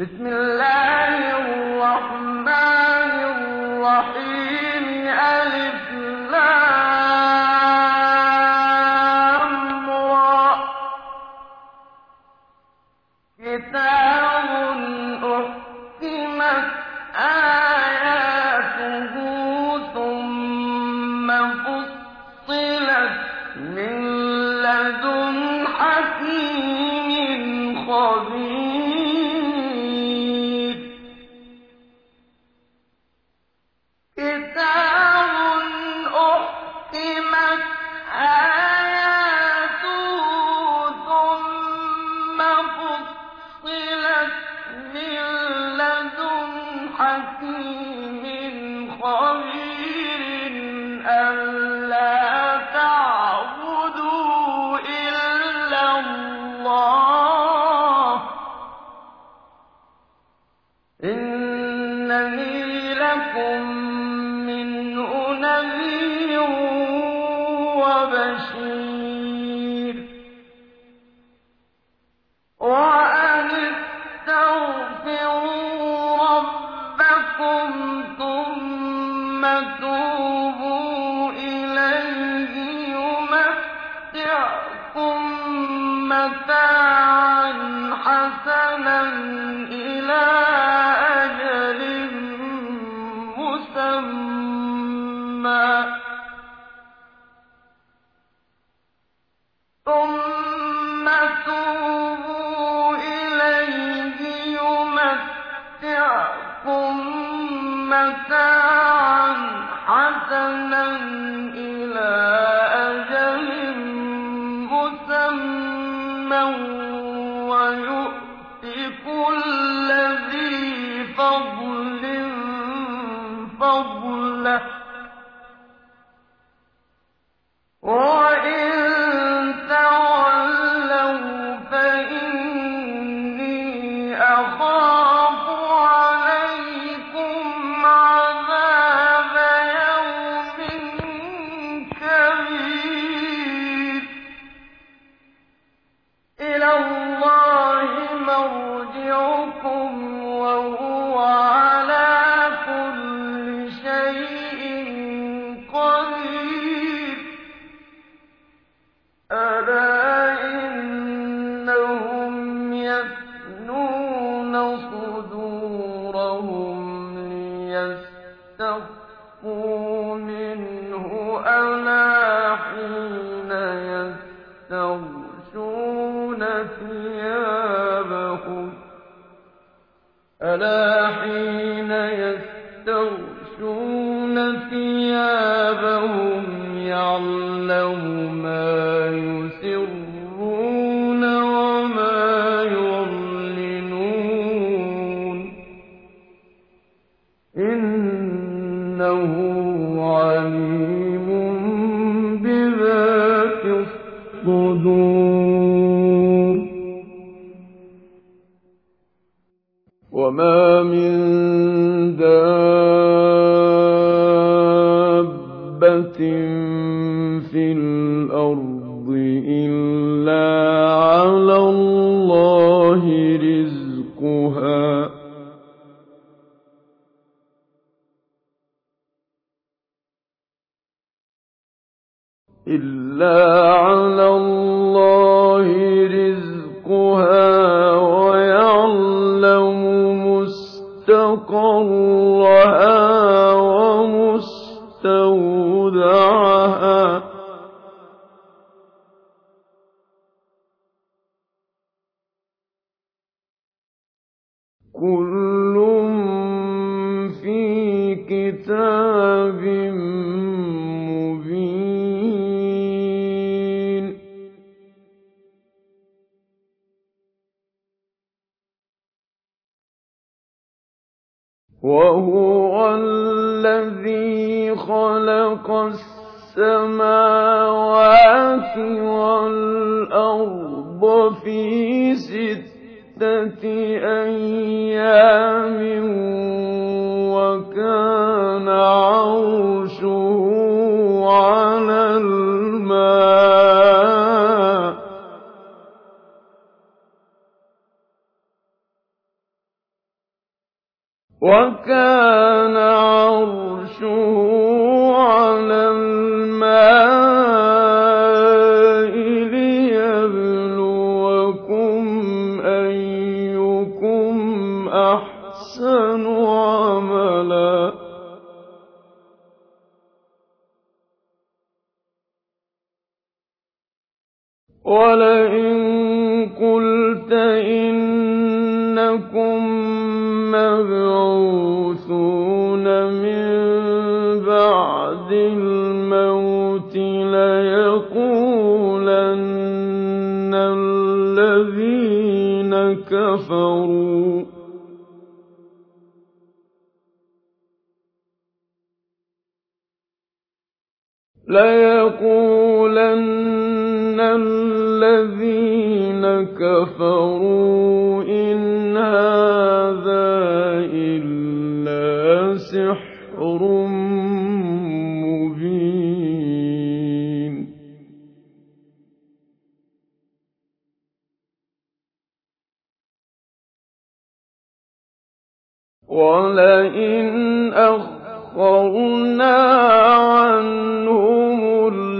بسم الله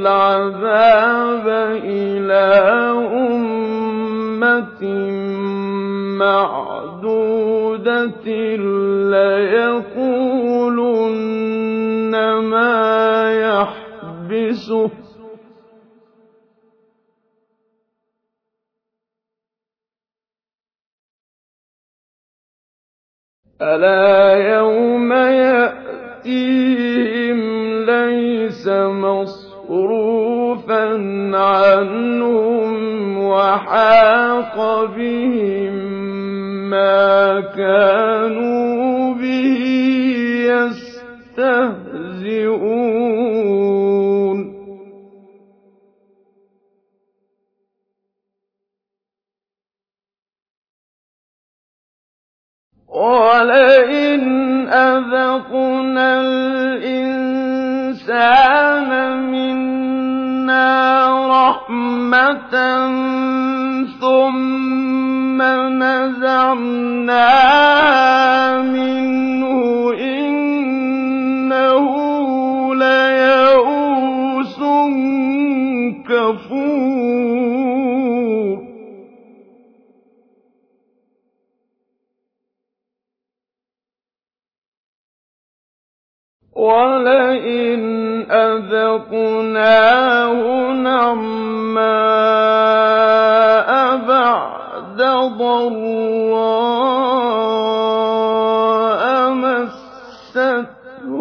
الْعَذَابَ إِلَىٰ أُمَّةٍ مَّعْدُودَةٍ لَّيَقُولُنَّ مَا يَحْبِسُهُ ۗ. أَلَا يَوْمَ يَأْتِيهِمْ لَيْسَ مَصْرُوفًا عَنْهُمْ وَحَاقَ بِهِم مَّا كَانُوا بِهِ يَسْتَهْزِئُونَ. وَلَئِنْ أَذَقْنَا الْإِنسَانَ مِنَّا رَحْمَةً ثُمَّ نَزَعْنَاهَا مِنْهُ إِنَّهُ لَيَئُوسٌ كَفُورٌ. وَلَئِنْ أَذَقْنَاهُ نَعْمَاءَ بَعْدَ ضَرَّاءَ مَسَّتْهُ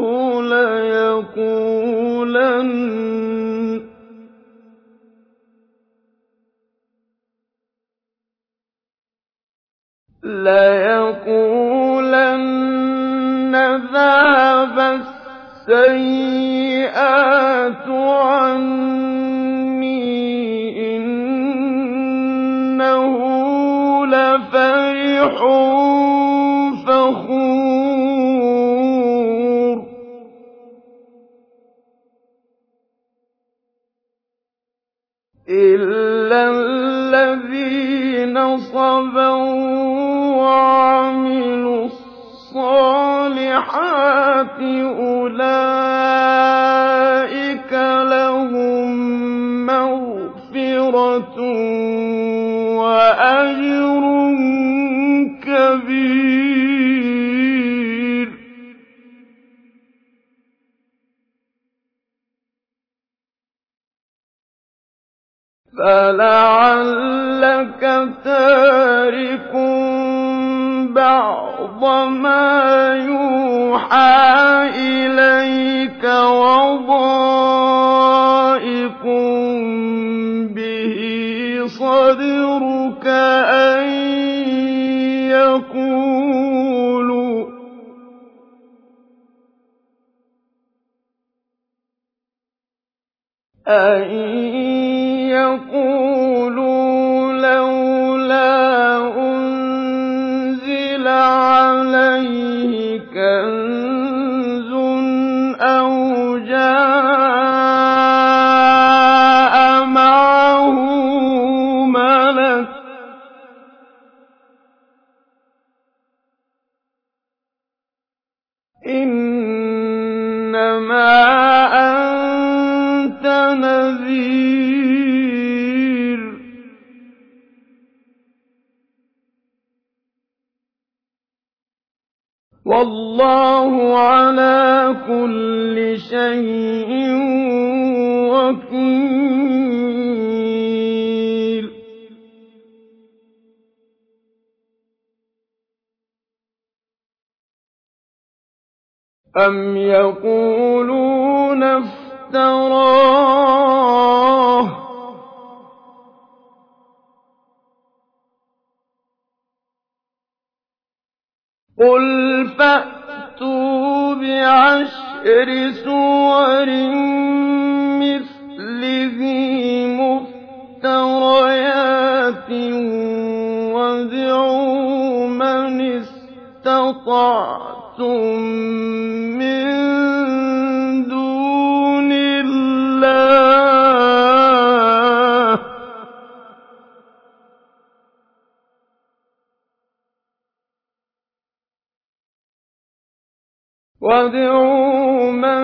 لَيَقُولَنَّ ذَهَبَ السَّيِّئَاتُ عَنِّي ۖ إِنَّهُ لَفَرِحٌ فَخُورٌ. إِلَّا الَّذِينَ صَبَرُوا وَعَمِلُوا الصَّالِحَاتِ أُولَٰئِكَ لَهُم مَّغْفِرَةٌ وَأَجْرٌ كَبِيرٌ. فَلَعَلَّكَ تَارِكٌ بَعْضَ مَا يُوحَىٰ إِلَيْكَ وَضَائِقٌ بِهِ صَدْرُكَ أَن يَقُولُوا أَمْ يَقُولُونَ افْتَرَاهُ ۖ قُلْ فَأْتُوا بِعَشْرِ سُوَرٍ إِن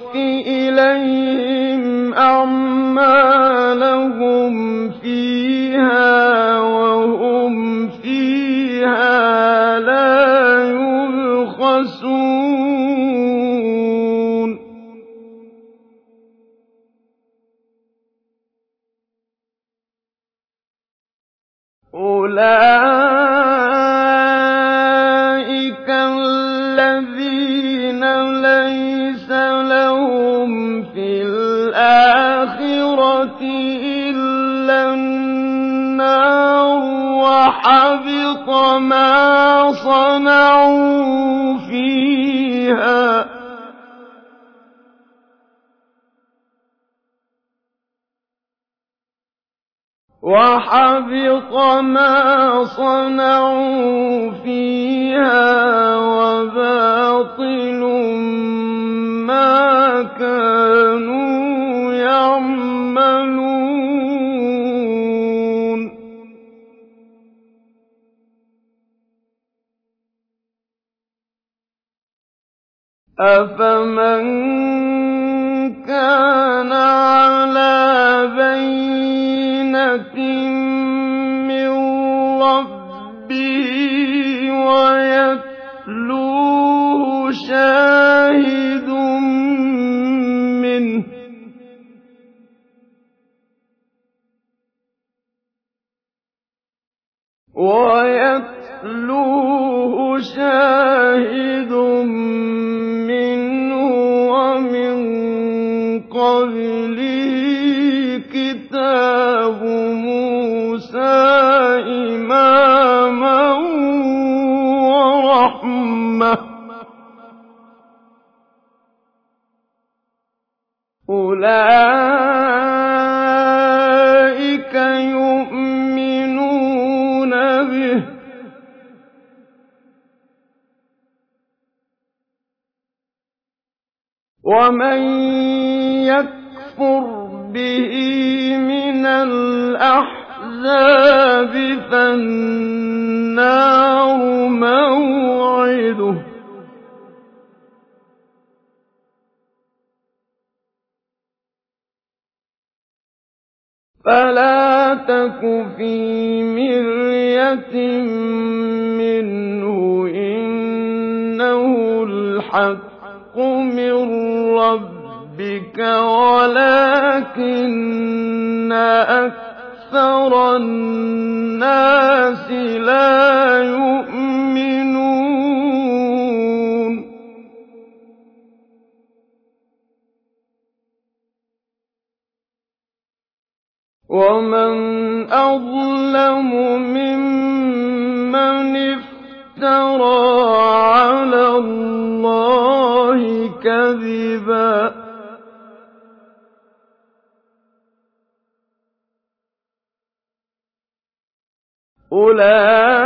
إِلَيْهِمْ أَعْمَالَهُمْ فِيهَا وَهُمْ فِيهَا لَا يُبْخَسُونَ. أُولَٰئِكَ وَحَبِطَ مَا صَنَعُوا فِيهَا ۚ وَبَاطِلٌ مَّا كَانُوا يَعْمَلُونَ. أَفَمَن كَانَ عَلَىٰ بَيِّنَةٍ مِّن رَّبِّهِ وَيَتْلُوهُ شَاهِدٌ مِّنْهُ يَتْلُوهُ شَاهِدٌ مِّنْهُ وَمِن قَبْلِهِ كِتَابُ مُوسَىٰ إِمَامًا وَرَحْمَةً ۚ أُولَٰئِكَ ومن يكفر به من الأحزاب فالنار موعده فلا تك في مرية منه إنه الحق من ربك ولكن أكثر الناس لا يؤمنون. كذبا. أولئك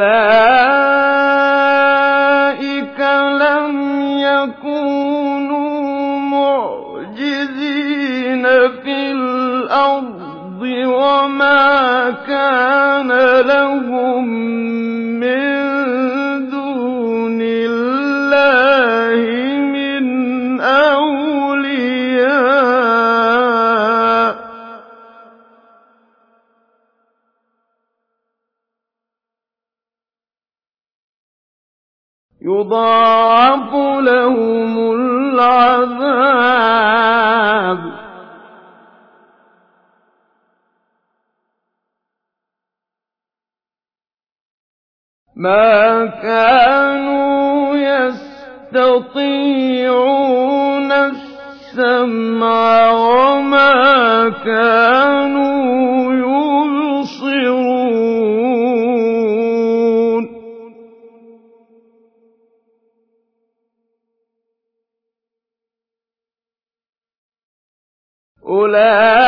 أولئك ما كانوا يستطيعون السمع وما كانوا يبصرون. أولئك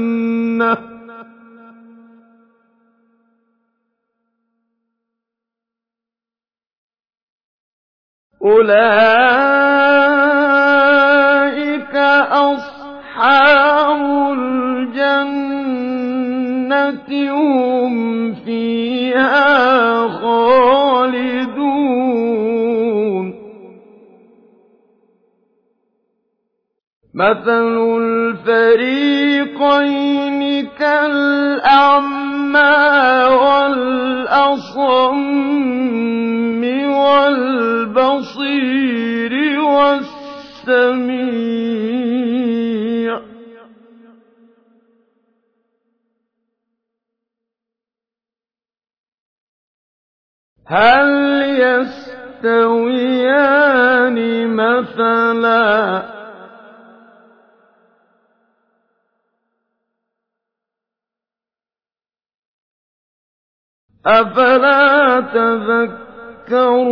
أُولَٰئِكَ أَصْحَابُ الْجَنَّةِ ۖ هُمْ فِيهَا خَالِدُونَ. مَثَلُ الْفَرِيقَيْنِ كَالْأَعْمَىٰ وَالْأَصَمِّ وَالْبَصِيرِ وَالسَّمِيعِ ۚ. هَلْ يَسْتَوِيَانِ مَثَلًا ۚ؟ أَفَلَا تَذَكَّرُونَ؟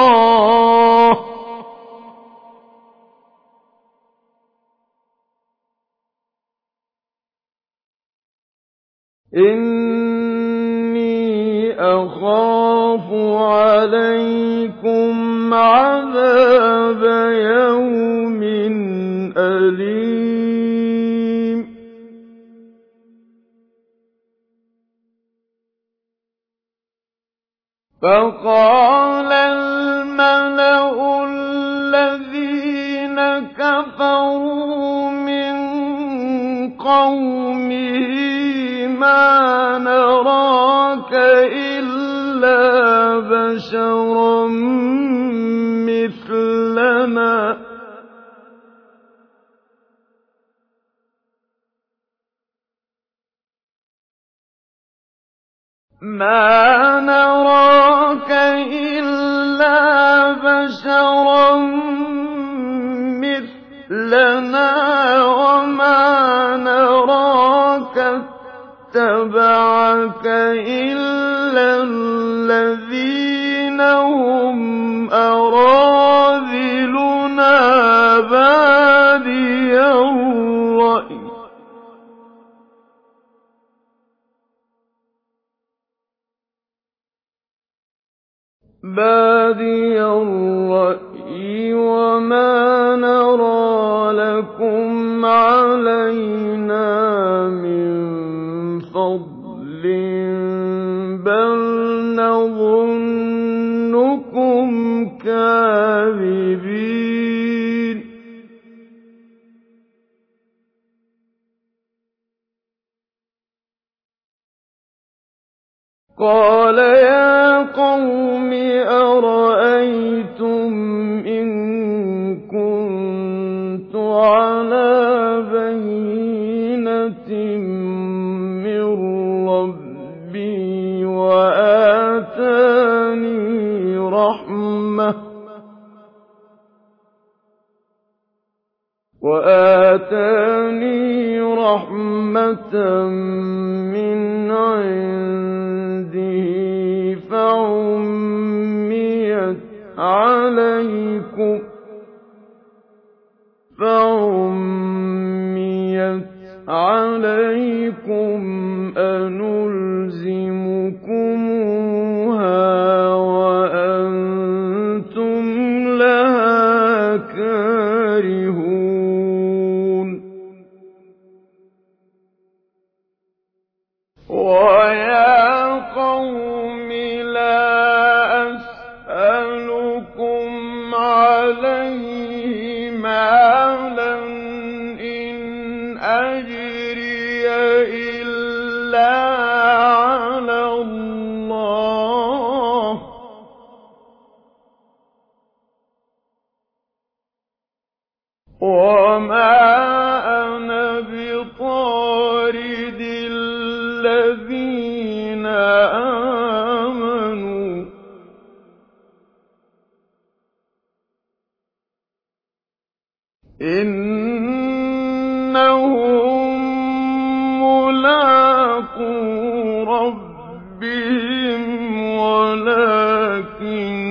إِنِّي أَخَافُ عَلَيْكُمْ عَذَابَ يَوْمٍ أَلِيمٍ فَقَالَ الْمَلَأُ الَّذِينَ كَفَرُوا بَشَرًا مِّثْلَنَا ۖ وَمَا نَرَاكَ اتَّبَعَكَ إِلَّا الَّذِينَ وَلَٰكِنِّي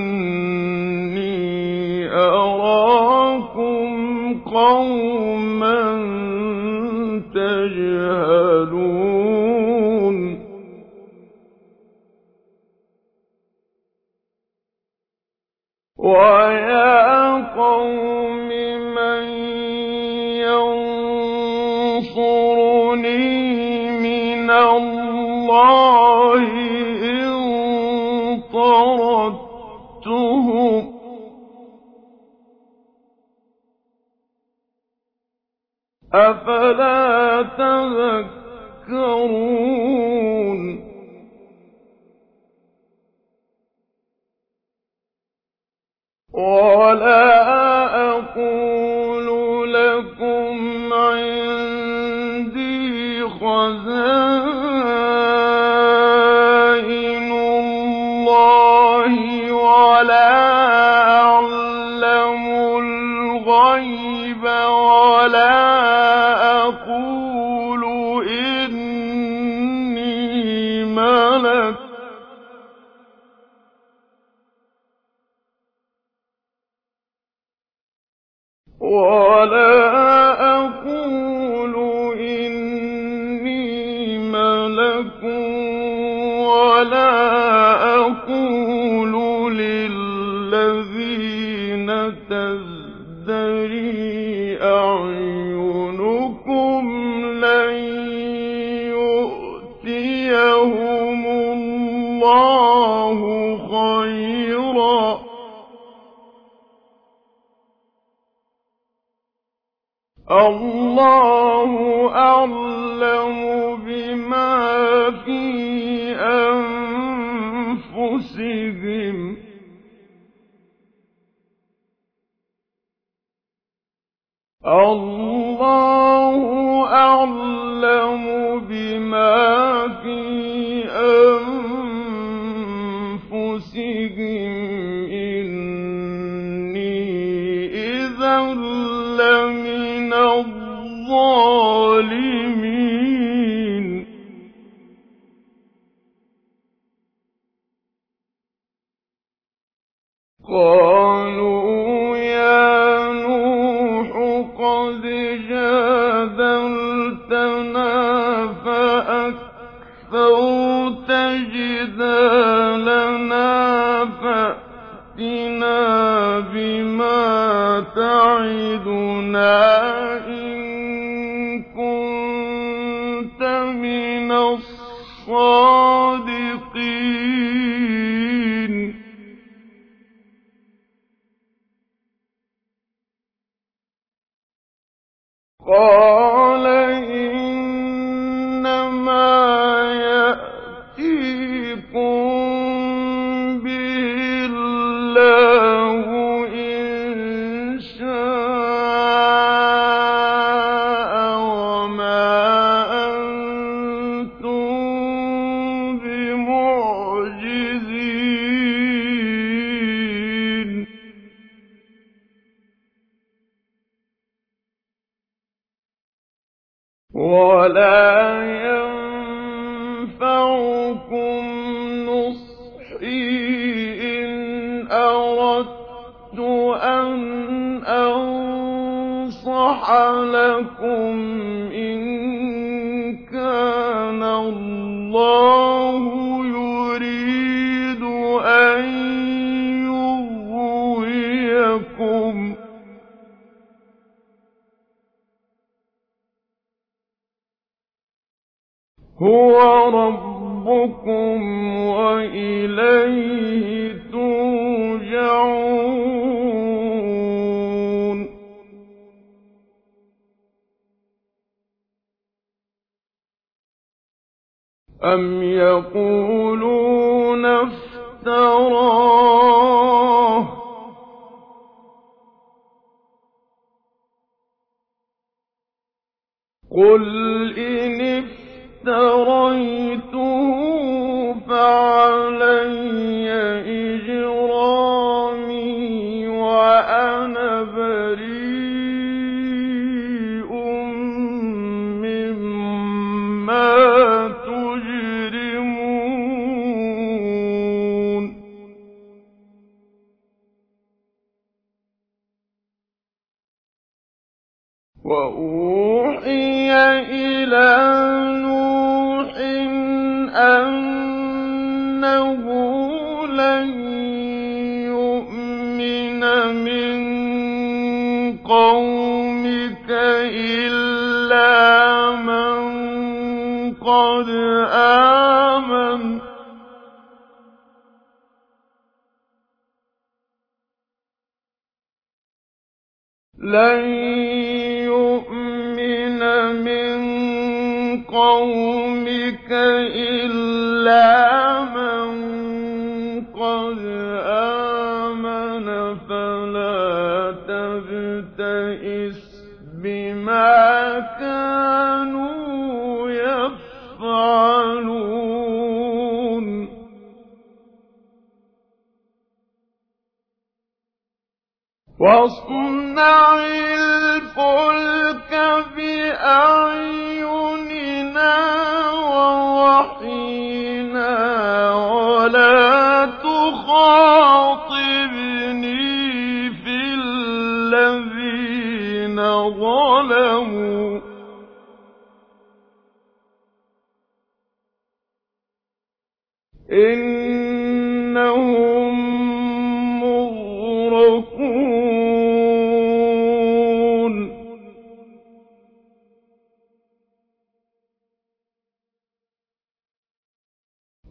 إنهم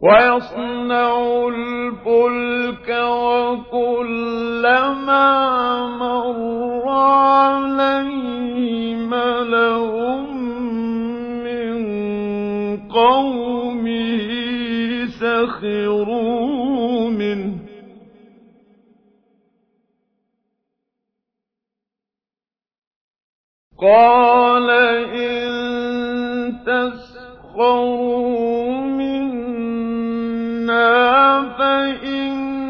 ويصنع الفلك وكلما مر من قومه سخروا منه. قال إن تسخروا منا فإنا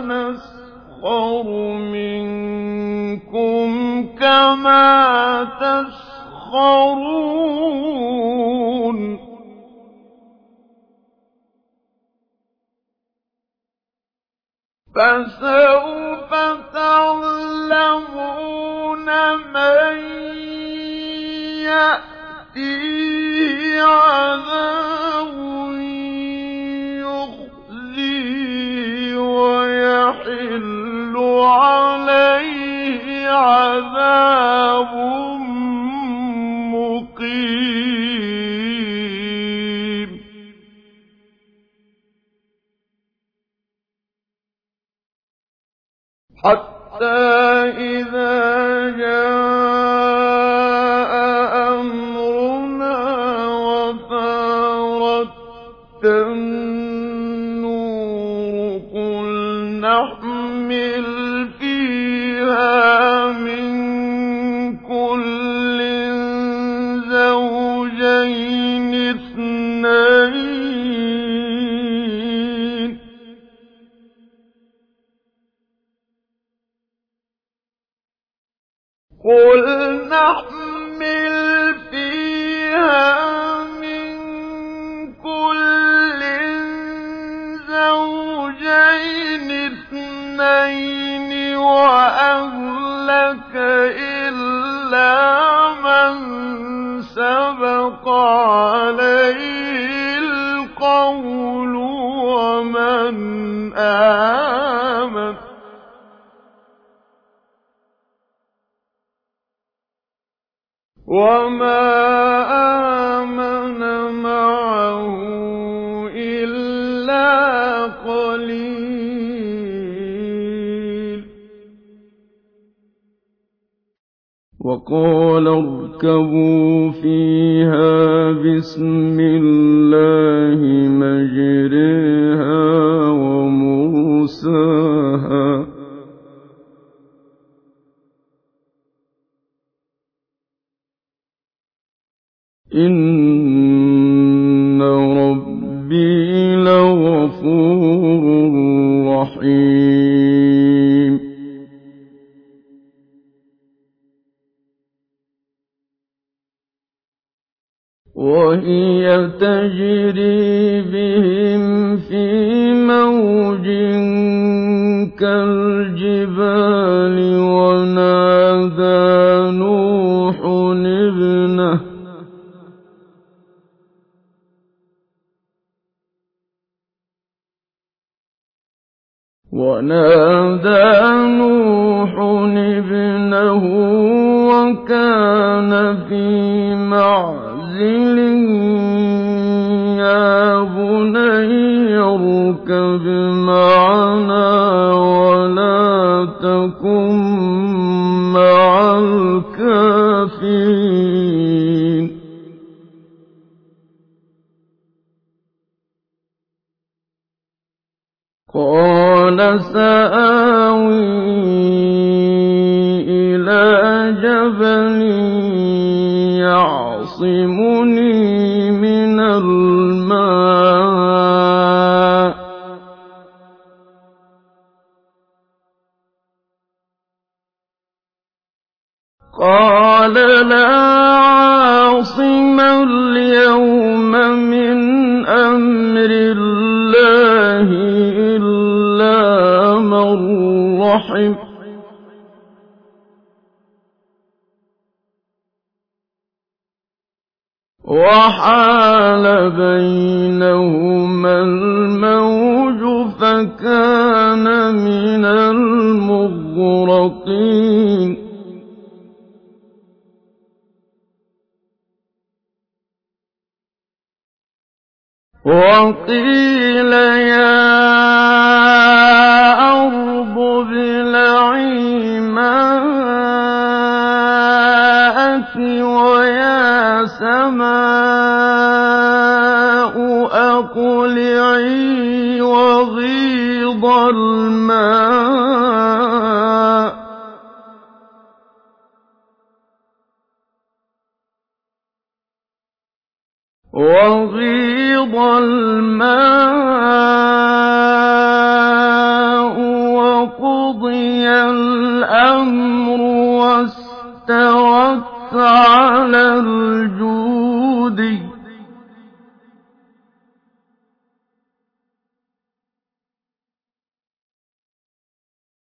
نسخر منكم كما تسخرون. فسوف تعلمون من يأتيه عذاب يخزيه ويحل عليه عذاب مقيم. حتى إذا جاء قل نحمل فيها من كل زوجين اثنين وأهلك إلا من سبق عليه القول ومن آمن وما آمن معه إلا قليل. وقال اركبوا فيها بسم الله مجريها. إن ربي لغفور رحيم وهي تجري بهم في موج كالجبال ونادى نوح ونادى نوح ابنه وكان في معزل يا بني اركب معنا ولا تكن قال سآوي إلى جبل يعصمني من الماء. قال رحم وحال بينهما الموج فكان من المغرقين. وقيل يا ويا سماء أقلعي وغيض الماء وقضي الأمر واستوت على الجود.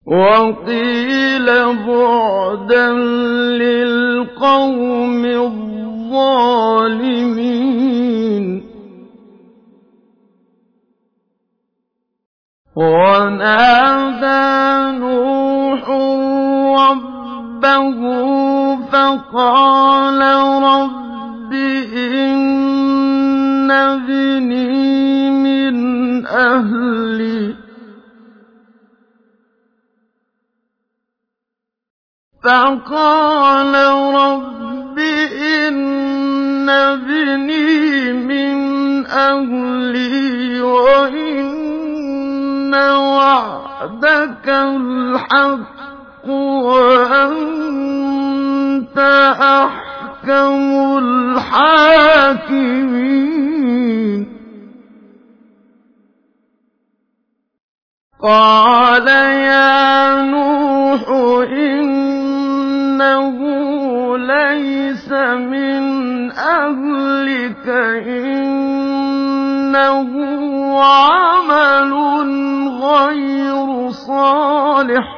وقيل بعدا للقوم الظالمين. ونادى فقال رب إن ابني من أهلي. فقال رب إن ابني من أهلي وإن وعدك الحق وأنت أحكم الحاكمين. قال يا نوح إنه ليس من أهلك إنه عمل غير صالح.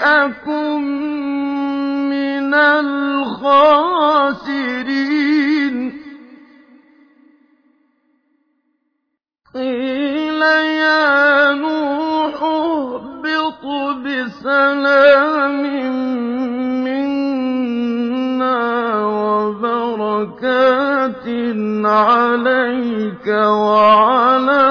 أكن من الخاسرين قيل يا نوح اهبط بسلام منا وبركات عليك وعلى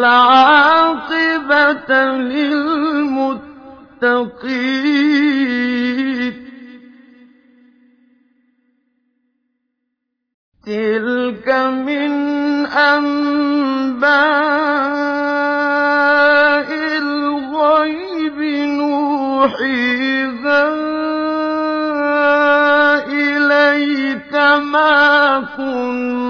الْعَاقِبَةَ لِلْمُتَّقِينَ. تِلْكَ مِنْ أَنبَاءِ الْغَيْبِ نُوحِيهَا إِلَيْكَ ۖ مَا كُنتَ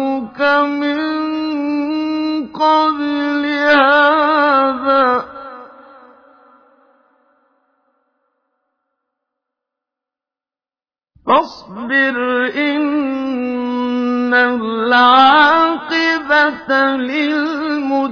قَبْلِ هَٰذَا ۖ. فَاصْبِرْ ۖ إِنَّ الْعَاقِبَةَ لِلْمُتَّقِينَ.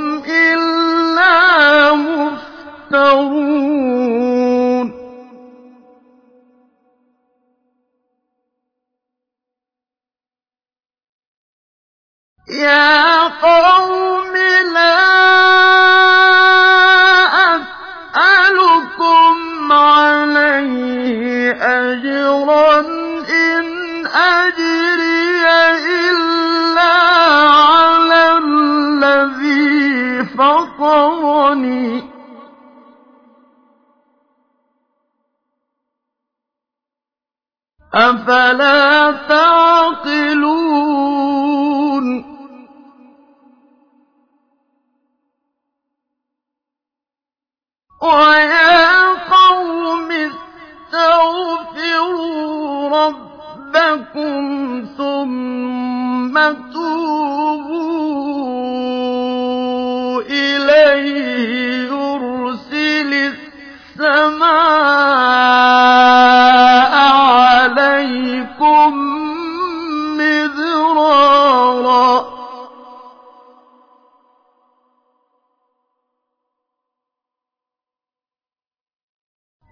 إِلَّا مُفْتَرُونَ يَا قَوْمِ لَا فَطَرَنِي ۚ أَفَلَا تَعْقِلُونَ؟ وَيَا قَوْمِ اسْتَغْفِرُوا رَبَّكُمْ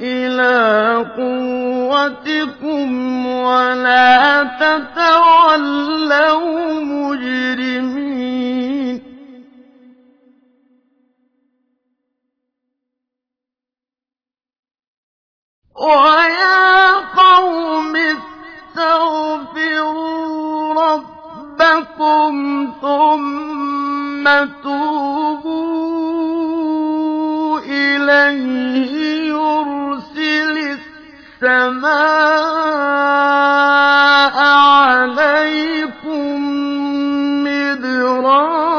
إِلَىٰ قُوَّتِكُمْ وَلَا تَتَوَلَّوْا مُجْرِمِينَ. وَيَا قَوْمِ اسْتَغْفِرُوا رَبَّكُمْ ثُمَّ تُوبُوا. إِلَيْهِ يُرْسِلِ السَّمَاءَ عَلَيْكُم مِّدْرَارًا.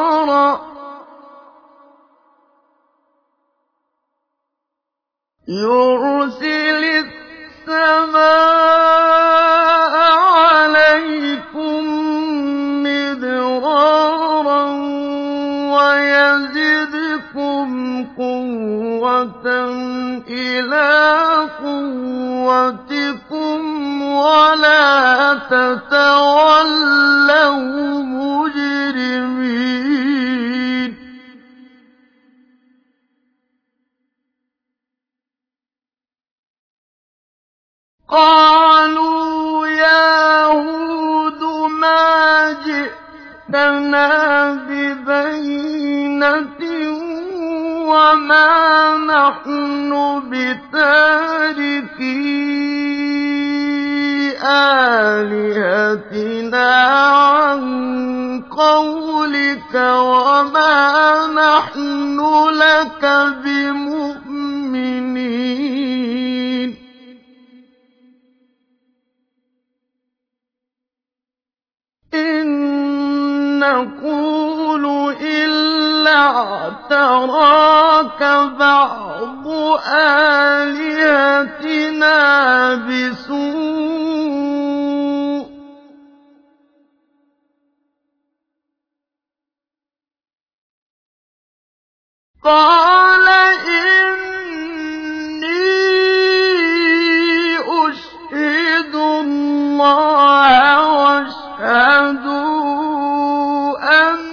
إِلَىٰ قُوَّتِكُمْ وَلَا تَتَوَلَّوْا مُجْرِمِينَ. قَالُوا يَا هُودُ مَا جِئْتَنَا بِبَيِّنَةٍ وَمَا نَحْنُ بِتَارِكِي آلِهَتِنَا عَن قَوْلِكَ وَمَا نَحْنُ لَكَ بِمُؤْمِنِينَ إِن نَّقُولُ إِلَّا اعْتَرَاكَ بَعْضُ آلِهَتِنَا بِسُوءٍ ۗ قَالَ إِنِّي أُشْهِدُ اللَّهَ وَاشْهَدُوا أَنِّي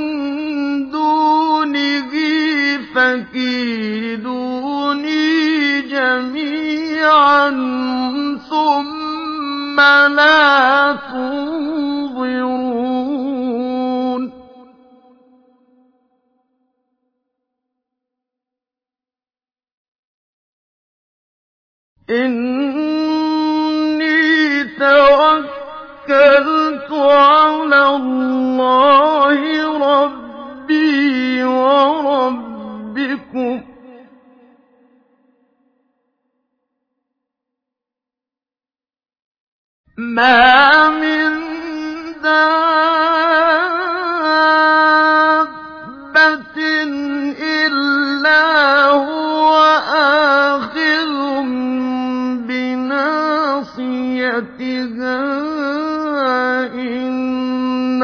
فَكِيدُونِي جَمِيعًا ثُمَّ لَا تُنظِرُونِ. إِنِّي تَوَكَّلْتُ عَلَى اللَّهِ رَبِّي وَرَبِّكُم ۚ مَّا مِن دَابَّةٍ إِلَّا هُوَ آخِذٌ بِنَاصِيَتِهَا ۚ. إِنَّ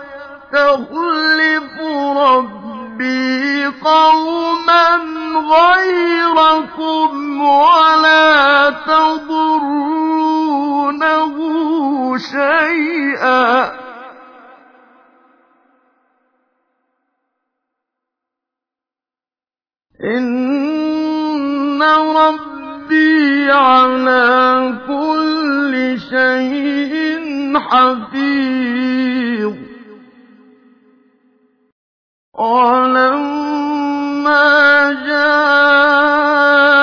وَيَسْتَخْلِفُ رَبِّي قَوْمًا غَيْرَكُمْ وَلَا تَضُرُّونَهُ شَيْئًا ۚ. إِنَّ رَبِّي عَلَىٰ كُلِّ شَيْءٍ حَفِيظٌ. وَلَمَّا جَاءَ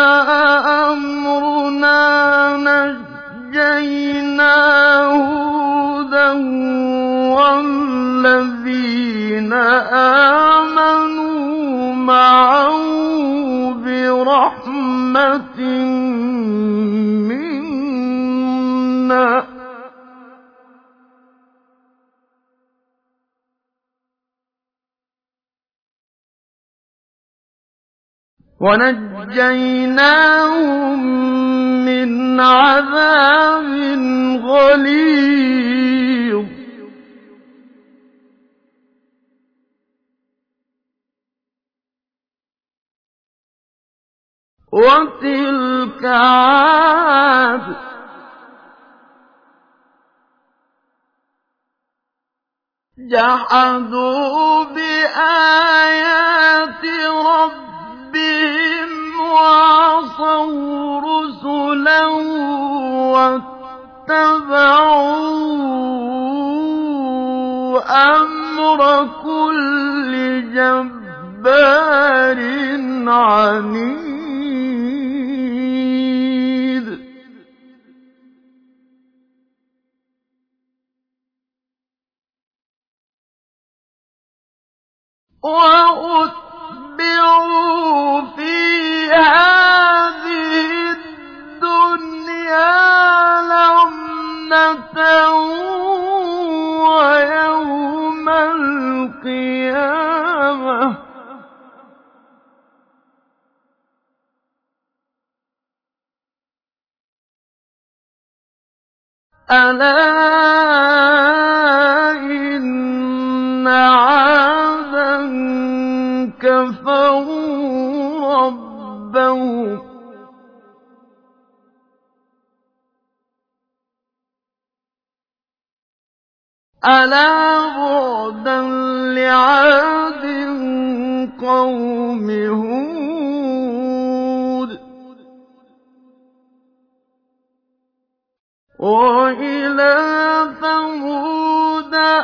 وَنَجَّيْنَاهُم مِّنْ عَذَابٍ غَلِيظٍ. وَتِلْكَ عَادٌ ۖ. جَحَدُوا بِآيَاتِ رَبِّهِمْ وَعَصَوْا رُسُلَهُ وَاتَّبَعُوا أَمْرَ كُلِّ جَبَّارٍ عَنِيدٍ وَأُتْبِعُوا فِي هَٰذِهِ الدُّنْيَا وَيَوْمَ الْقِيَامَةِ ۗ أَلَا إِنَّ عَادًا كَفَرُوا رَبَّهُمْ ۗ. أَلَا بُعْدًا لِّعَادٍ قَوْمِ هُودٍ. وَإِلَىٰ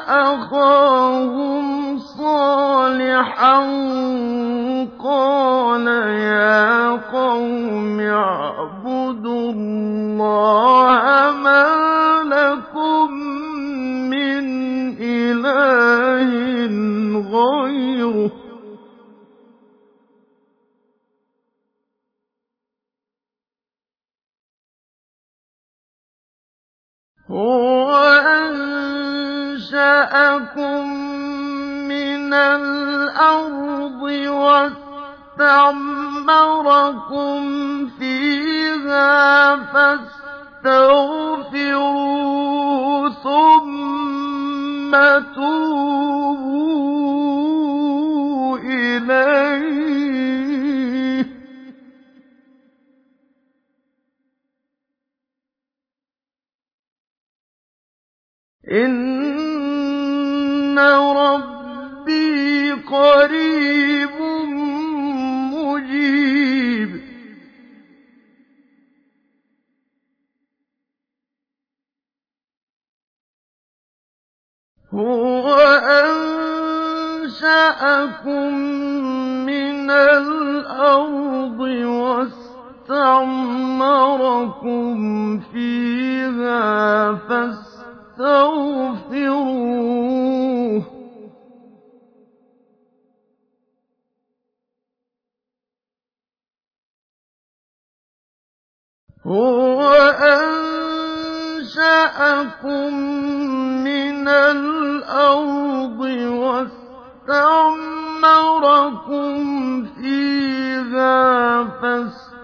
أَخَاهُمْ صَالِحًا ۗ قَالَ يَا قَوْمِ اعْبُدُوا اللَّهَ مَا لَكُم مِّنْ إِلَٰهٍ غَيْرُهُ ۖ هُوَ أَنشَأَكُم مِّنَ الْأَرْضِ وَاسْتَعْمَرَكُمْ فِيهَا فَاسْتَغْفِرُوهُ ثُمَّ تُوبُوا إِلَيْهِ ۚ. إِنَّ رَبِّي قَرِيبٌ مُّجِيبٌ هُوَ أَنشَأَكُم مِّنَ الْأَرْضِ وَاسْتَعْمَرَكُمْ فِيهَا فَاسْتَغْفِرُوهُ ۚ هُوَ أَنشَأَكُم مِّنَ الْأَرْضِ وَاسْتَعْمَرَكُمْ فِيهَا فَاسْتَغْفِرُوهُ.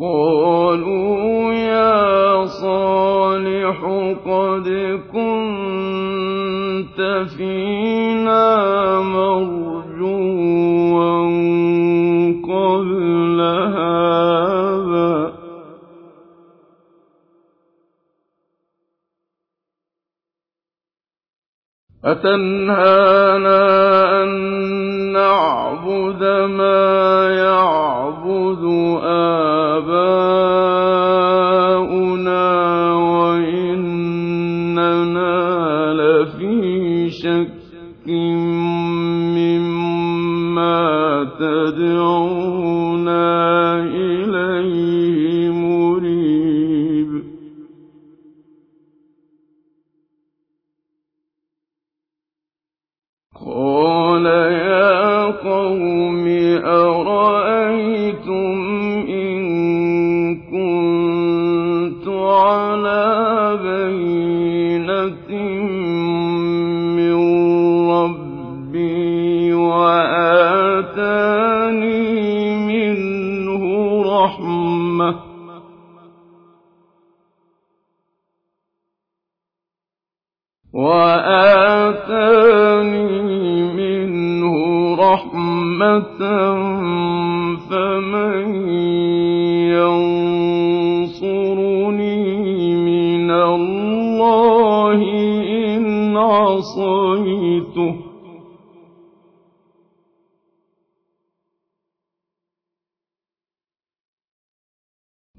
قالوا يا صالح قد كنت فينا مرجوا قبل هذا. أتنهانا أن نعبد ما يعبد آباؤنا وإننا لفي شك مما تدعونا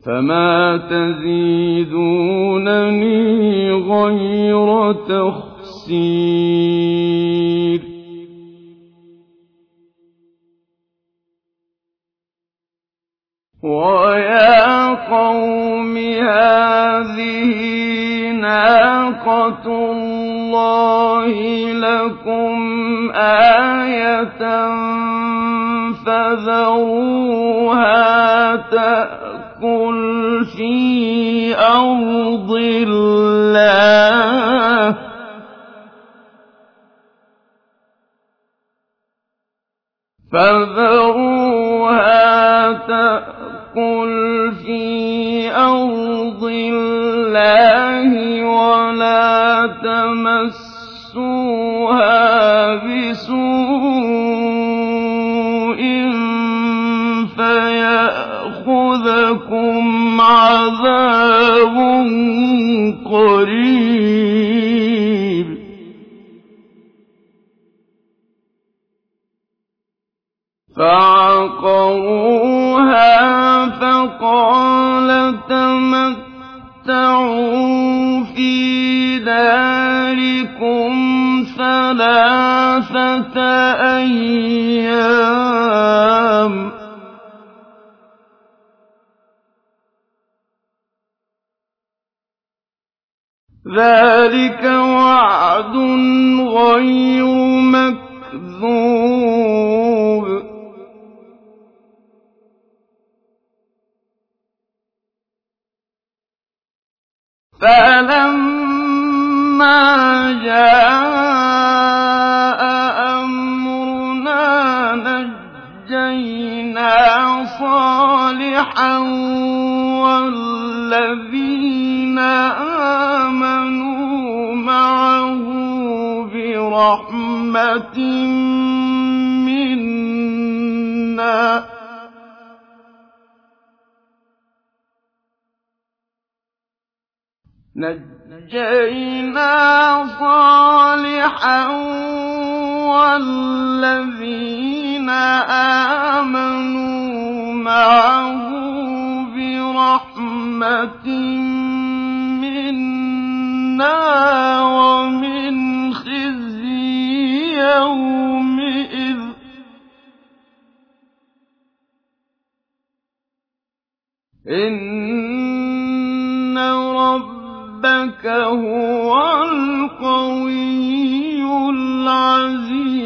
فما تزيدونني غير تخسير ويا قوم هذه ناقة الله لكم آية فذروها تأكل في أرض الله. فذروها عذاب قريب. فعقروها فقال تمتعوا في داركم ثلاثة أيام. ذلك وعد غير مكذوب. فلما جاء أمرنا نجينا صالحا والذين آمنوا معه برحمة منا نجينا صالحا والذين آمنوا معه برحمة منا ومن خزي يومئذ إن ربك هو القوي العزيز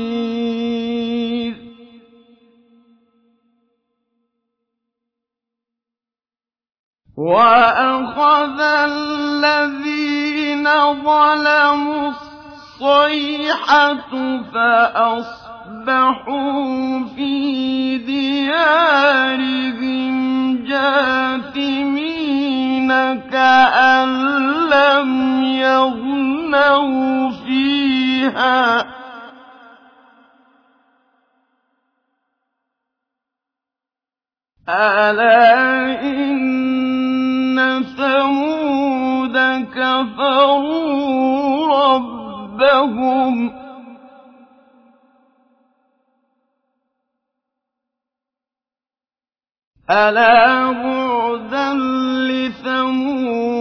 وأخذ الذين ظلموا الصيحة فأصبحوا في ديارهم جاثمين كأن لم يغنوا فيها. ألا إن ثمود كفروا ربهم ألا بعدا لثمود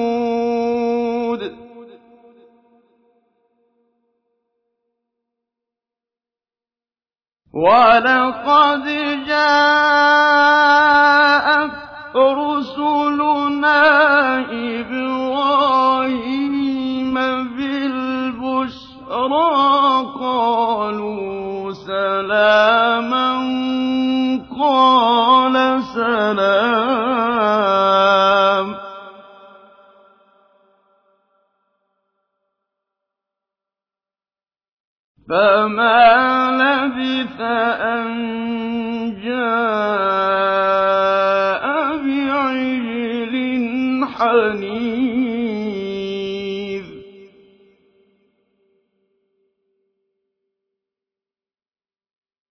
ولقد جاءت رسلنا إبراهيم بالبشرى قالوا سلاما قال سلام فما لبث أن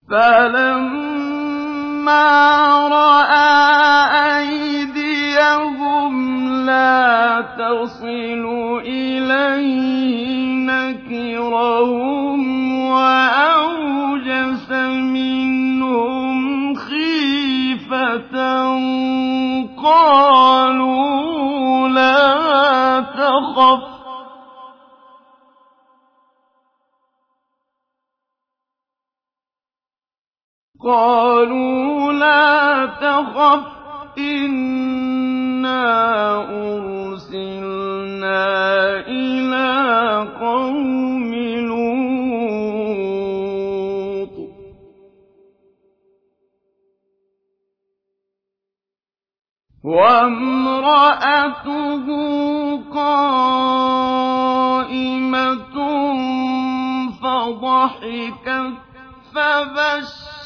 فلما رأى أيديهم لا تصل إليه نكرهم وأوجس منهم خيفة قالوا لا تخف قالوا لا تخف إنا أرسلنا إلى قوم لوط. وامرأته قائمة فضحكت فبشرناها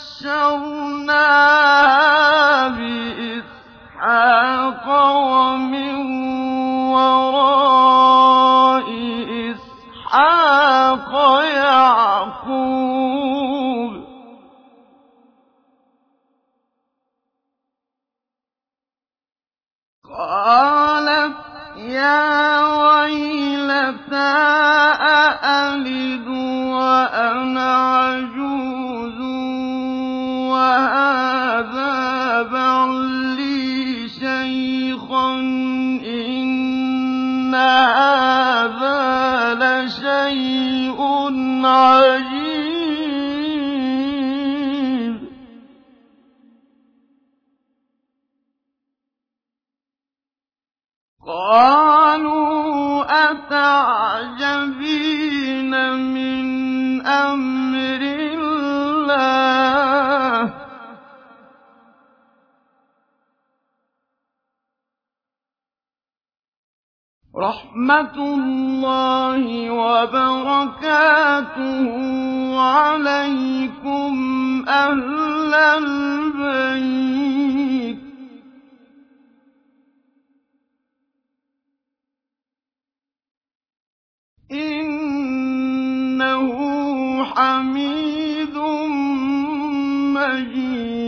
بإسحاق ومن وراء إسحاق يعقوب. قالت يا ويلتى وأنا عجوز وهذا بعلي شيخا إن هذا لشيء عجيب. رحمة الله وبركاته عليكم أهل البيت. إِنَّهُ حَمِيدٌ مَّجِيدٌ.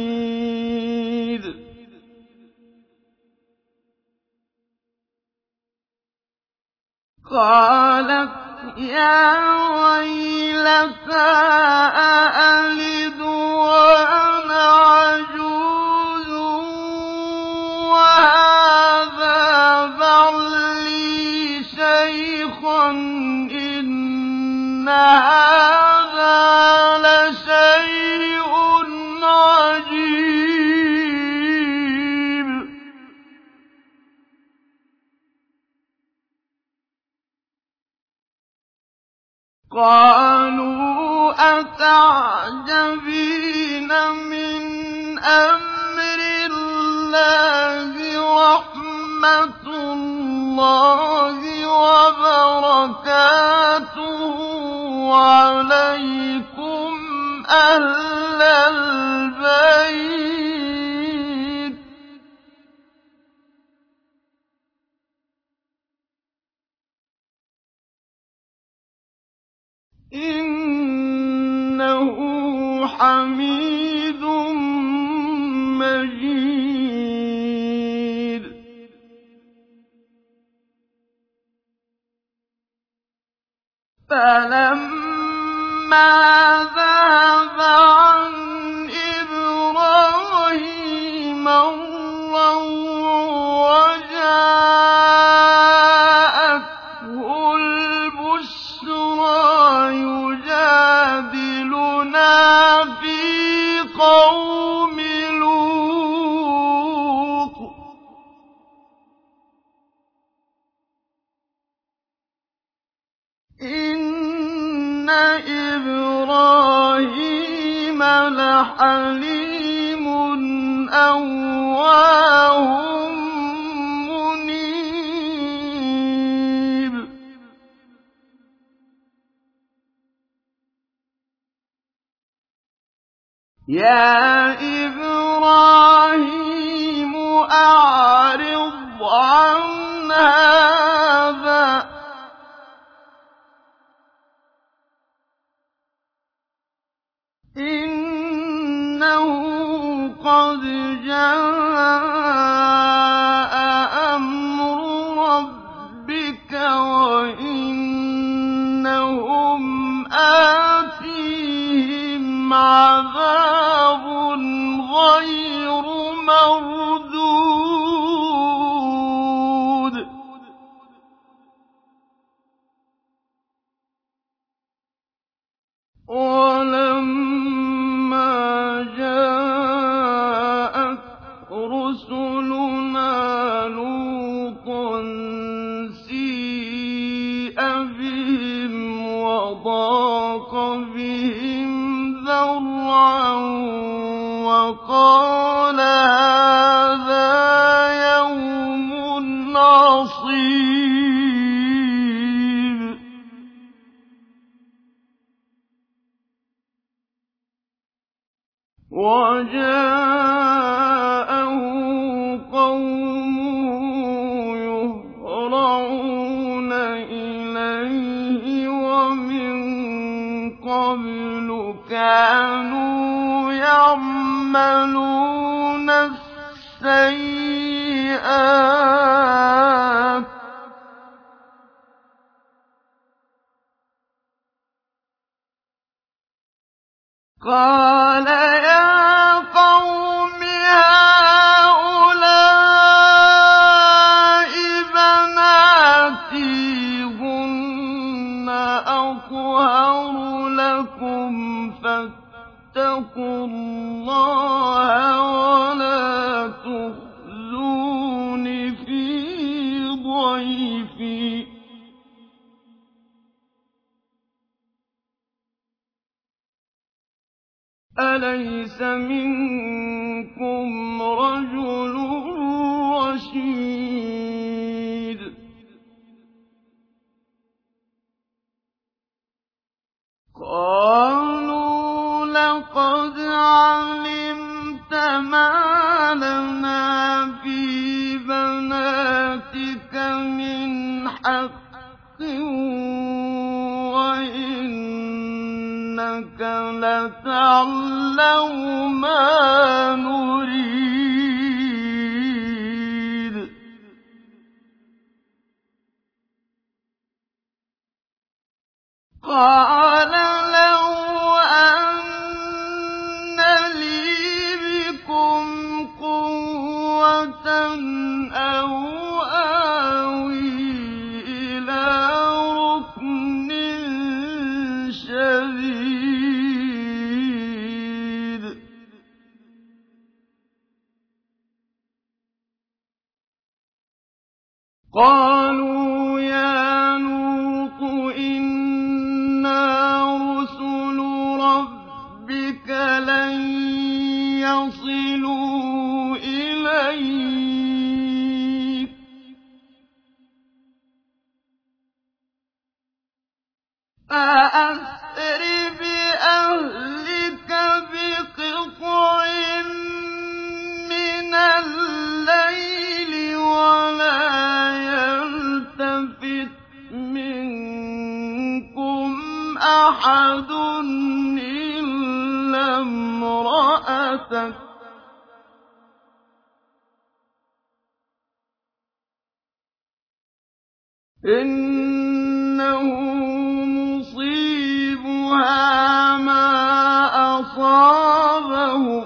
قَالَتْ يَا وَيْلَتَىٰ وَأَنَا عَجُوزٌ وَهَٰذَا شَيْخًا إِنَّ هَٰذَا قَالُوا أَتَعْجَبِينَ مِنْ أَمْرِ اللَّهِ ۖ رَحْمَتُ اللَّهِ وَبَرَكَاتُهُ عَلَيْكُمْ أَهْلَ الْبَيْتِ إِنَّهُ حَمِيدٌ مَّجِيدٌ. فَلَمَّا ذَهَبَ عَنْ إِبْرَاهِيمَ الرَّوْعُ وَجَاءَ قَوْمِ لُوطٍ. إِنَّ إِبْرَاهِيمَ لَحَلِيمٌ أَوَّاهٌ. يَا إِبْرَاهِيمُ أَعْرِضْ عَنْ هَٰذَا ۖ. إِنَّهُ قَدْ جَاءَ غَيْرُ هَٰذَا يَوْمٌ وَجَاءَهُ يُهْرَعُونَ إِلَيْهِ وَمِن قَبْلُ كَانُوا يَعْمَلُونَ السَّيِّئَاتِ ۚ. قَالَ أَلَيْسَ لَتَعْلَمُ مَا نُرِيدُ قَالُوا يَا لُوطُ إِنَّا رُسُلُ رَبِّكَ لَن يَصِلُوا إِلَيْكَ ۖ. فَأَسْرِ أحد إلا امرأتك. إنه مصيبها ما أصابه.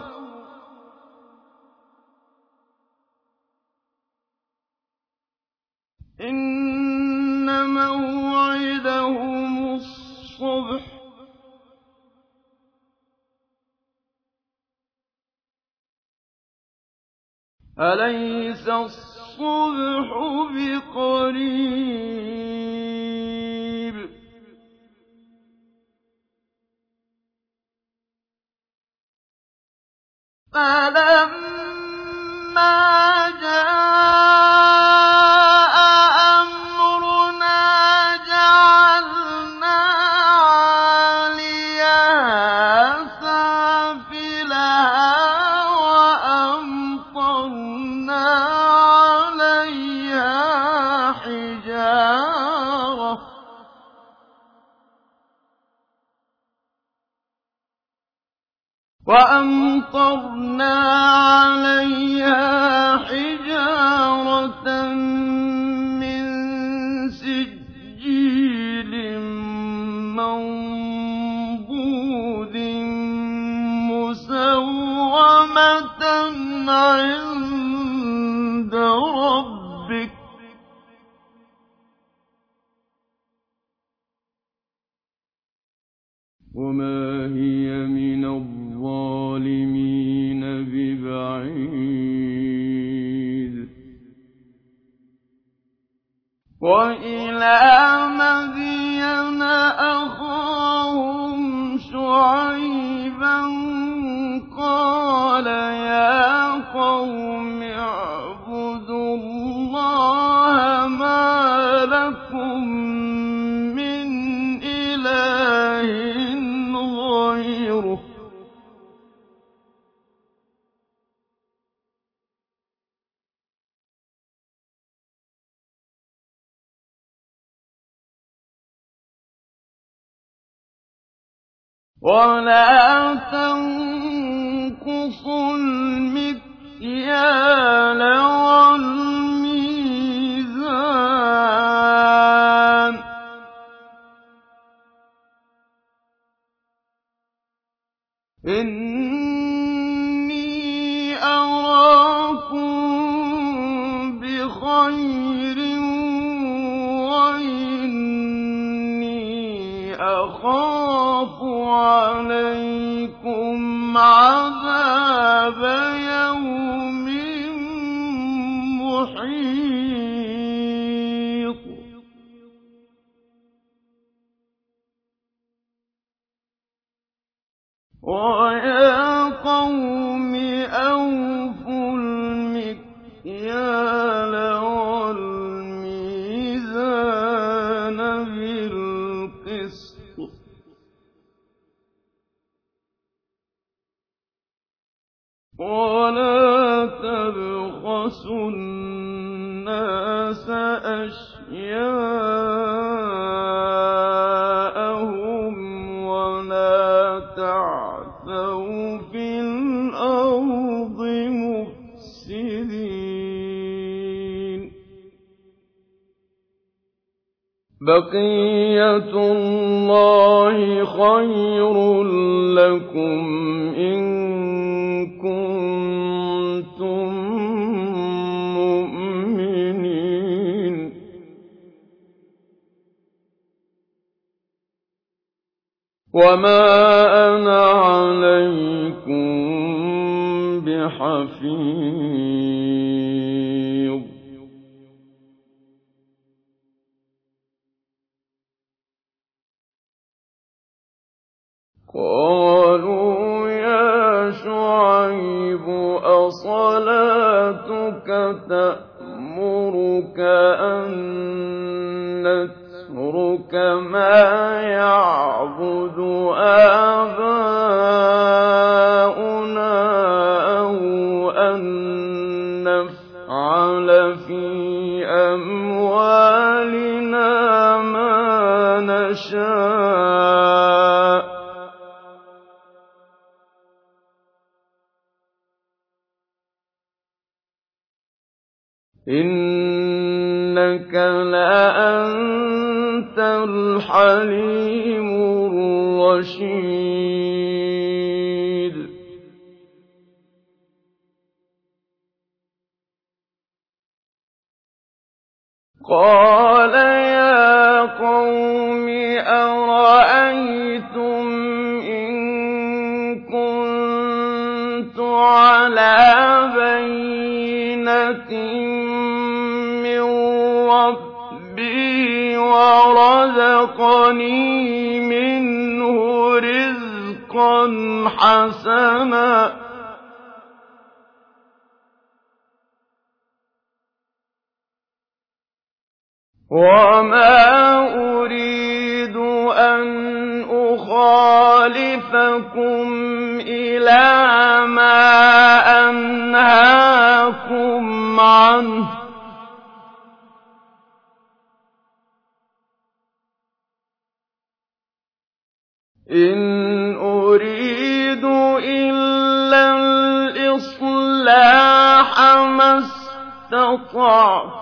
إن موعدهم الصبح. أليس الصبح بقريب؟ فلما جاء عَلَيْهَا حِجَارَةً مِّن سِجِّيلٍ مَّنضُودٍ مُّسَوَّمَةً عِندَ مدين أخ حسنا. وما أريد أن أخالفكم إلى ما أنهاكم عنه. إن أريد إلا الإصلاح ما استطعت.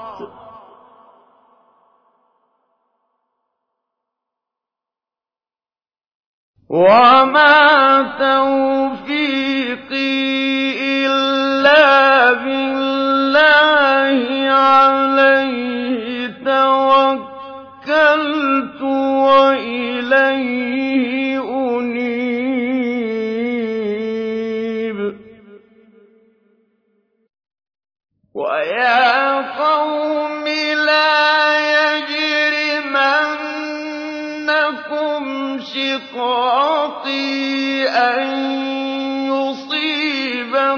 وما توفيقي إلا بالله عليه توكل. توكلت وإليه أنيب. ويا قوم لا يجرمنكم شقاقي أن يصيبكم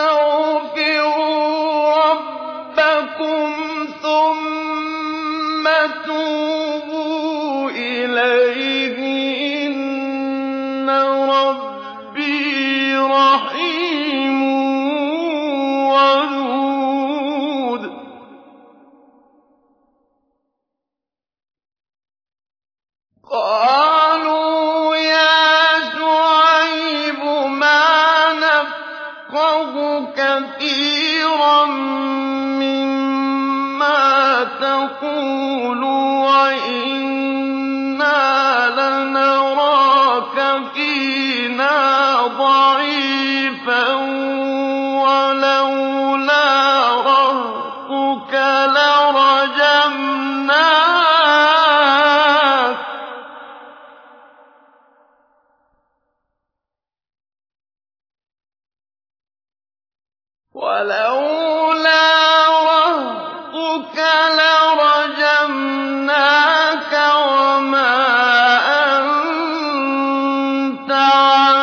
نَعُودُ تَقُولُ تعالى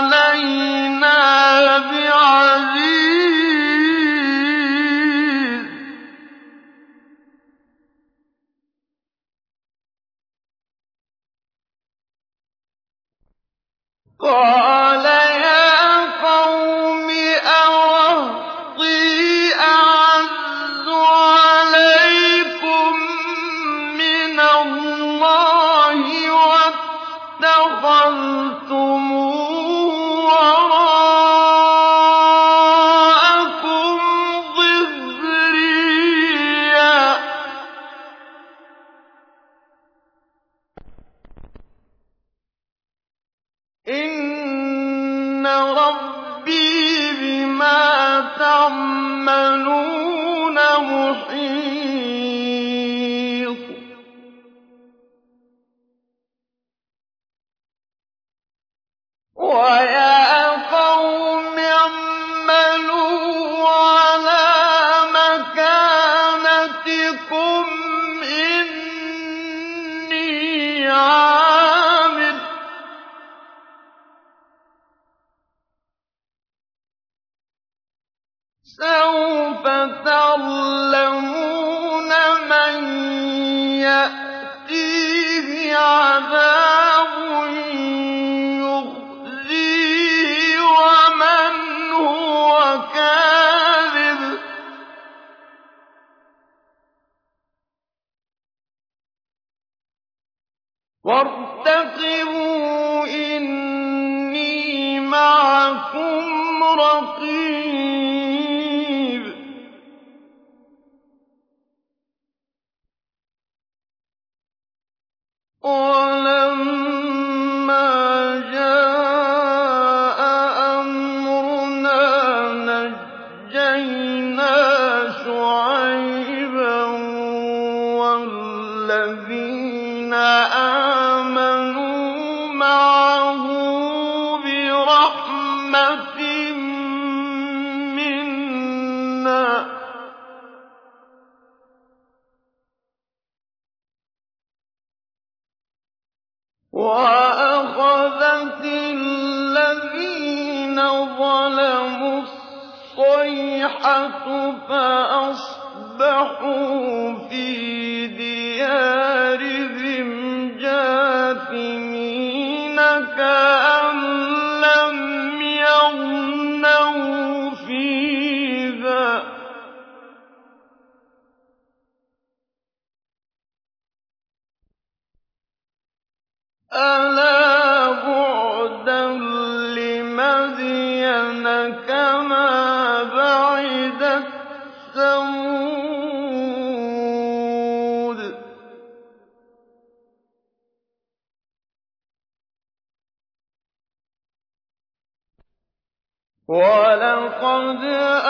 وَلَقَدْ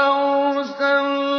أَرْسَلْنَا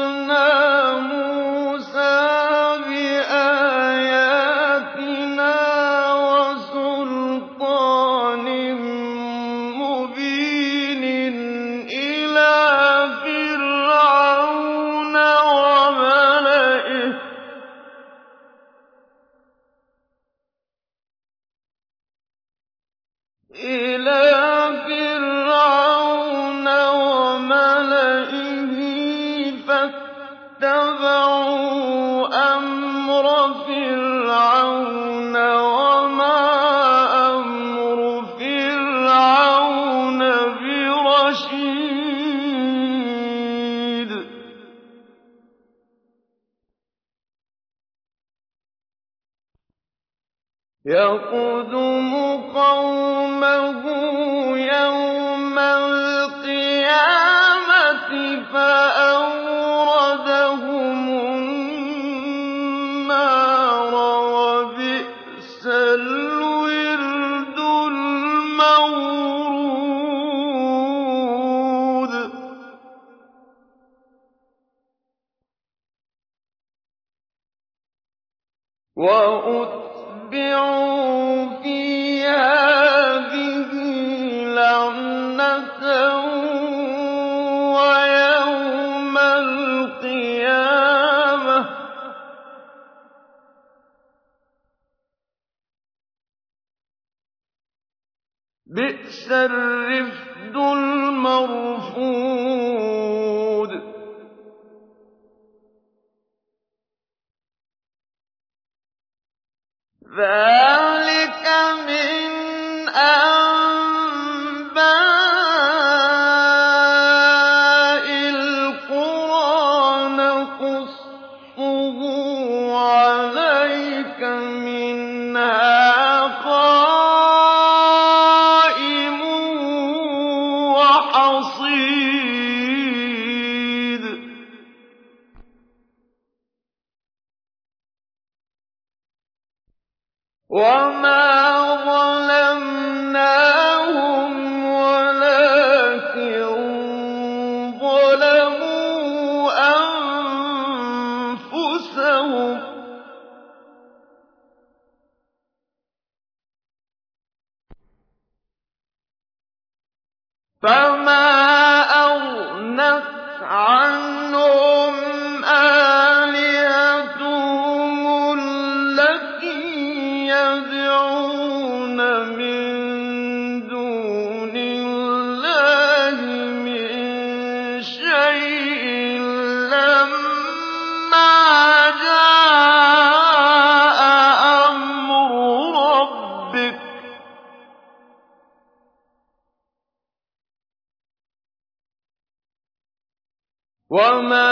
وَمَا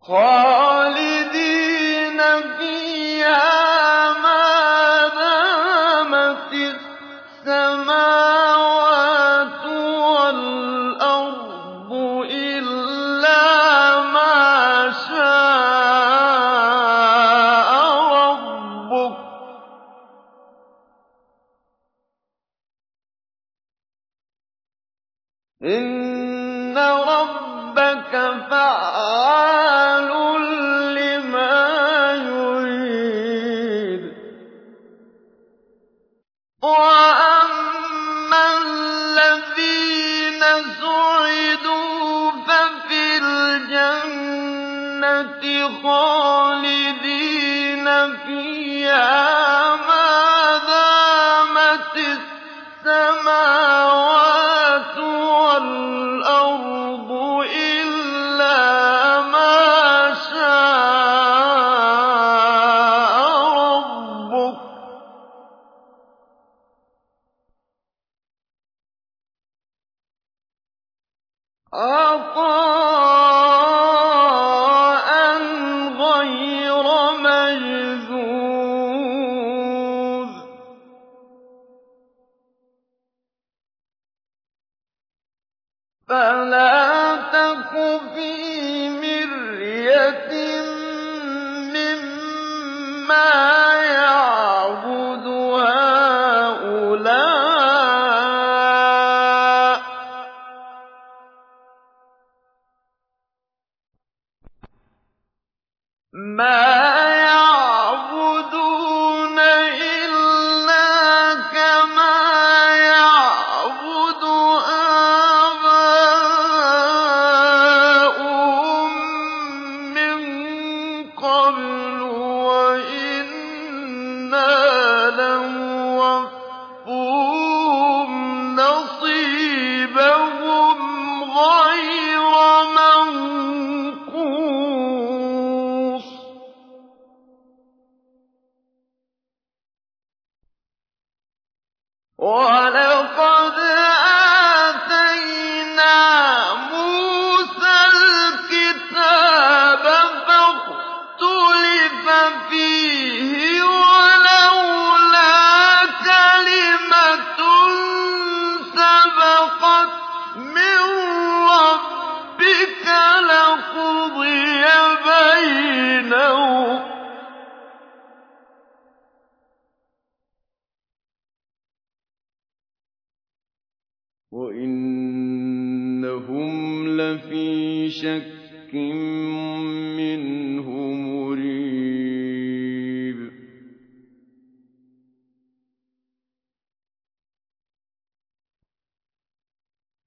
خَالِدِينَ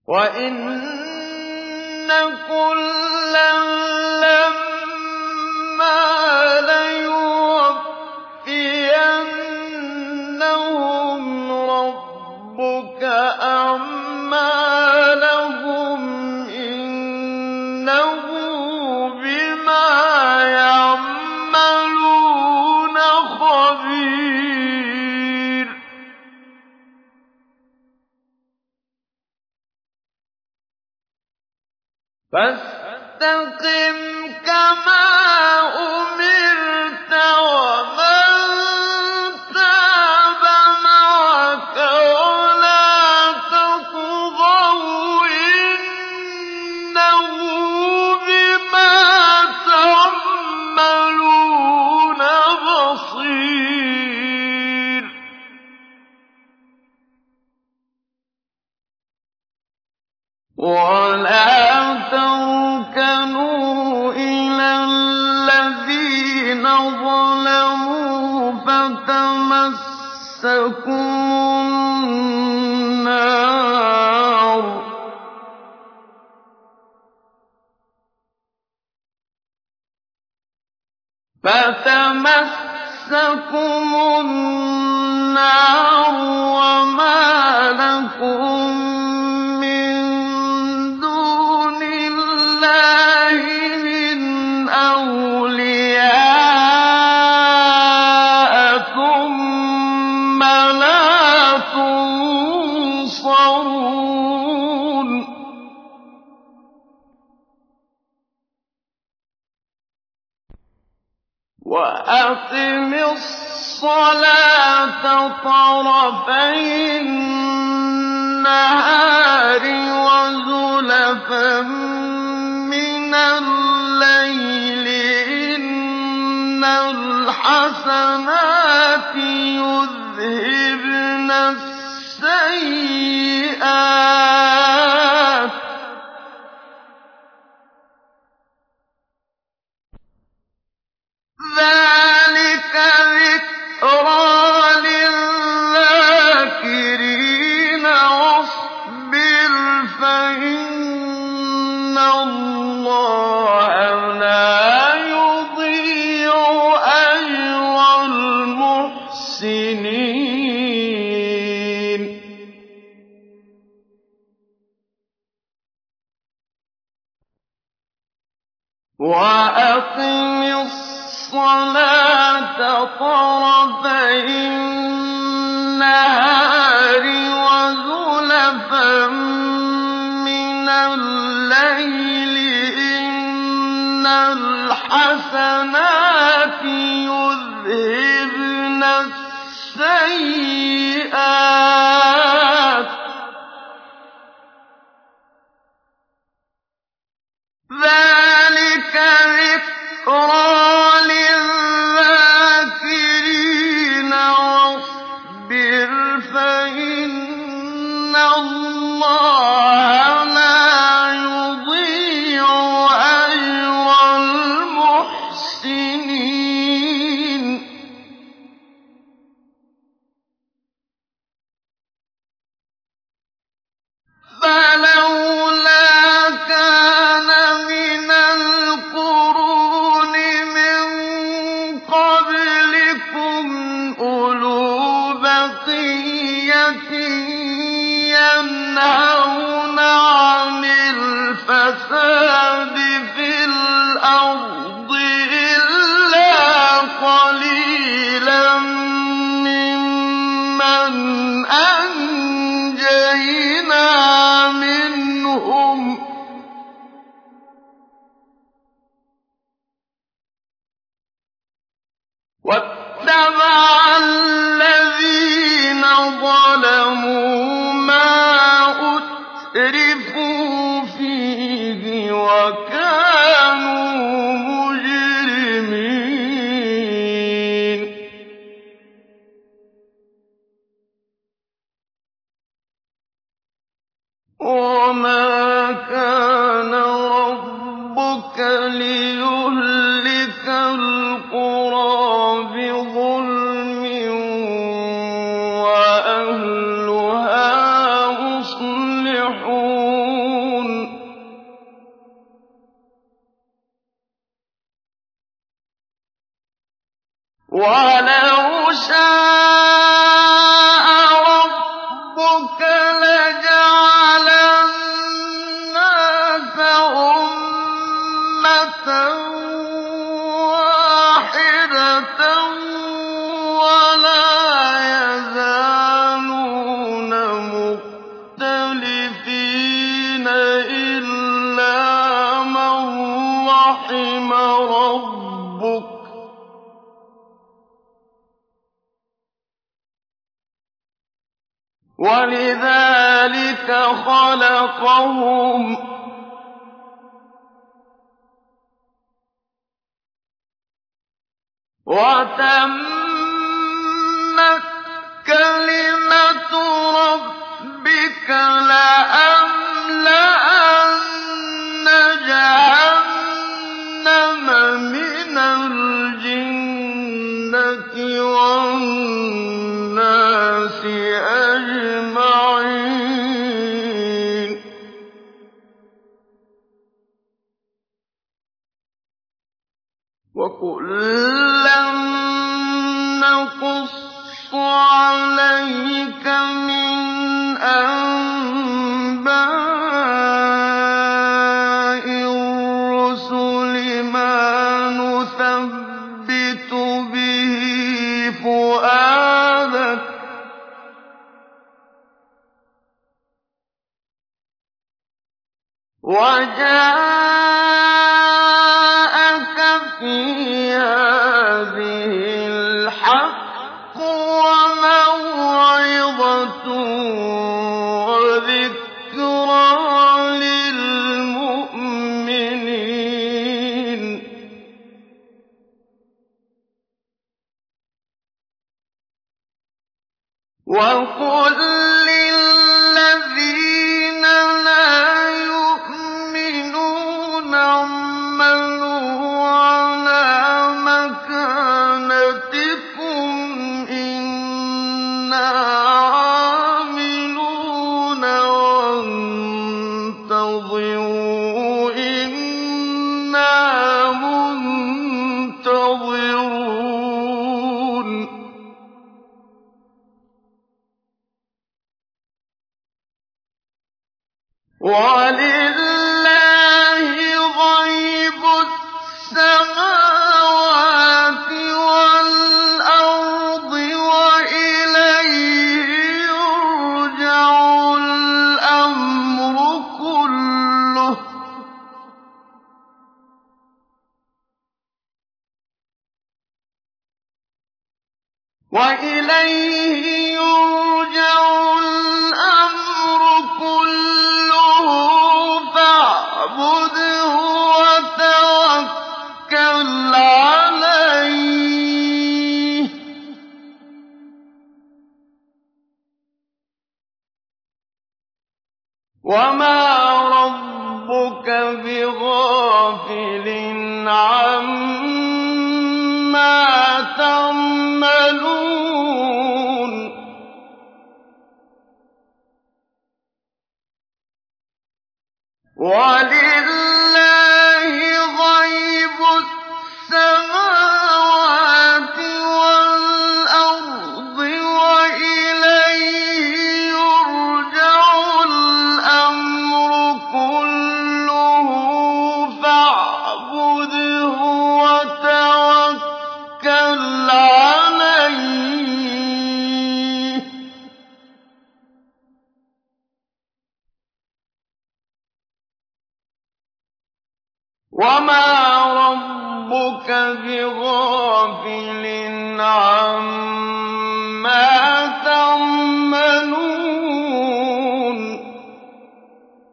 وإن كلا لما فاستقم كما طرفي النهار وزلفا مِّنَ اللَّيْلِ ۚ إِنَّ الْحَسَنَاتِ يُذْهِبْنَ السَّيِّئَاتِ. وَكُلًّا نَّقُصُّ